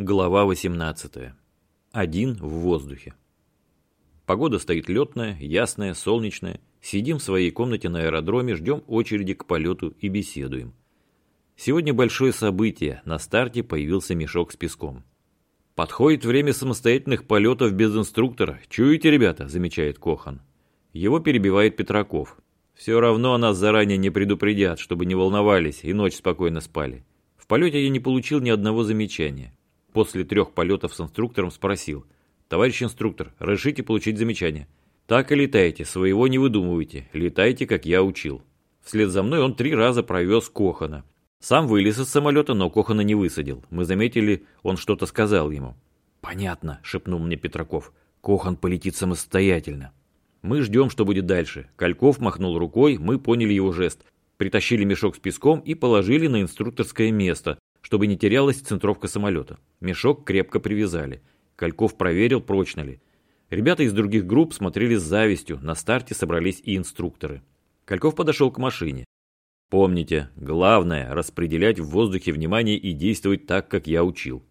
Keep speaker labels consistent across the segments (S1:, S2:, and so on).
S1: Глава 18. Один в воздухе. Погода стоит летная, ясная, солнечная. Сидим в своей комнате на аэродроме, ждем очереди к полету и беседуем. Сегодня большое событие. На старте появился мешок с песком. «Подходит время самостоятельных полетов без инструктора. Чуете, ребята?» – замечает Кохан. Его перебивает Петраков. «Все равно нас заранее не предупредят, чтобы не волновались и ночь спокойно спали. В полете я не получил ни одного замечания после трех полетов с инструктором спросил. «Товарищ инструктор, разрешите получить замечание?» «Так и летайте, своего не выдумывайте, летайте, как я учил». Вслед за мной он три раза провез Кохана. Сам вылез из самолета, но Кохана не высадил. Мы заметили, он что-то сказал ему. «Понятно», — шепнул мне Петраков. «Кохан полетит самостоятельно». Мы ждем, что будет дальше. Кальков махнул рукой, мы поняли его жест. Притащили мешок с песком и положили на инструкторское место, чтобы не терялась центровка самолета. Мешок крепко привязали. Кальков проверил, прочно ли. Ребята из других групп смотрели с завистью, на старте собрались и инструкторы. Кальков подошел к машине. Помните, главное – распределять в воздухе внимание и действовать так, как я учил.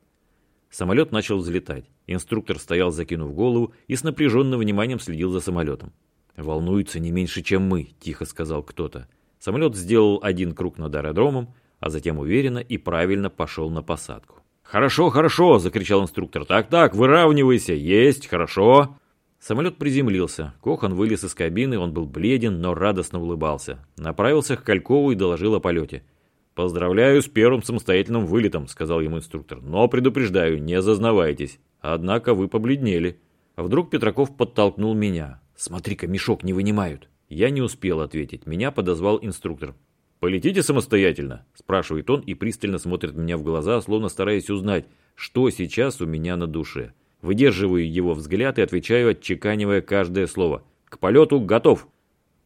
S1: Самолет начал взлетать. Инструктор стоял, закинув голову, и с напряженным вниманием следил за самолетом. «Волнуется не меньше, чем мы», – тихо сказал кто-то. Самолет сделал один круг над аэродромом, а затем уверенно и правильно пошел на посадку. «Хорошо, хорошо!» – закричал инструктор. «Так-так, выравнивайся! Есть, хорошо!» Самолет приземлился. Кохан вылез из кабины, он был бледен, но радостно улыбался. Направился к Калькову и доложил о полете. «Поздравляю с первым самостоятельным вылетом», – сказал ему инструктор. «Но предупреждаю, не зазнавайтесь. Однако вы побледнели». А вдруг Петраков подтолкнул меня. «Смотри-ка, мешок не вынимают». Я не успел ответить. Меня подозвал инструктор. «Полетите самостоятельно?» – спрашивает он и пристально смотрит меня в глаза, словно стараясь узнать, что сейчас у меня на душе. Выдерживаю его взгляд и отвечаю, отчеканивая каждое слово. «К полету готов!»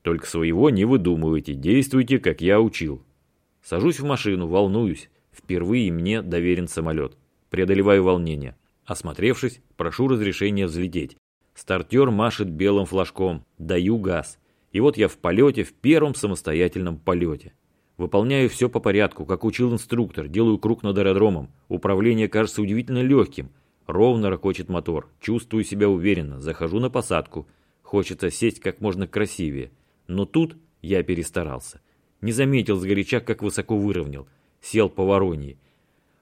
S1: «Только своего не выдумывайте, действуйте, как я учил». Сажусь в машину, волнуюсь. Впервые мне доверен самолет. Преодолеваю волнение. Осмотревшись, прошу разрешения взлететь. Стартер машет белым флажком. Даю газ. И вот я в полете, в первом самостоятельном полете. Выполняю все по порядку, как учил инструктор, делаю круг над аэродромом. Управление кажется удивительно легким. Ровно ракочет мотор. Чувствую себя уверенно. Захожу на посадку. Хочется сесть как можно красивее. Но тут я перестарался. Не заметил сгоряча, как высоко выровнял. Сел по воронье.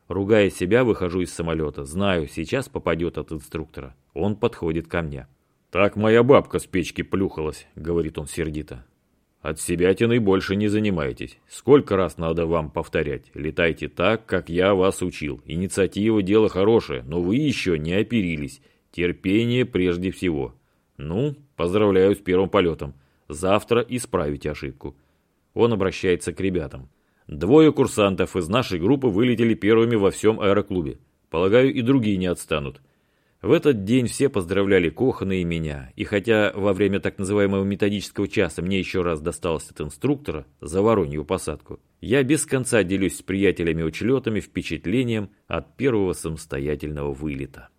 S1: Ругая себя, выхожу из самолета. Знаю, сейчас попадет от инструктора. Он подходит ко мне. «Так моя бабка с печки плюхалась», — говорит он сердито. От себятиной больше не занимайтесь. Сколько раз надо вам повторять? Летайте так, как я вас учил. Инициатива – дело хорошее, но вы еще не оперились. Терпение прежде всего. Ну, поздравляю с первым полетом. Завтра исправите ошибку. Он обращается к ребятам. Двое курсантов из нашей группы вылетели первыми во всем аэроклубе. Полагаю, и другие не отстанут. В этот день все поздравляли Кохана и меня, и хотя во время так называемого методического часа мне еще раз досталось от инструктора за воронью посадку, я без конца делюсь с приятелями-учлетами впечатлением от первого самостоятельного вылета.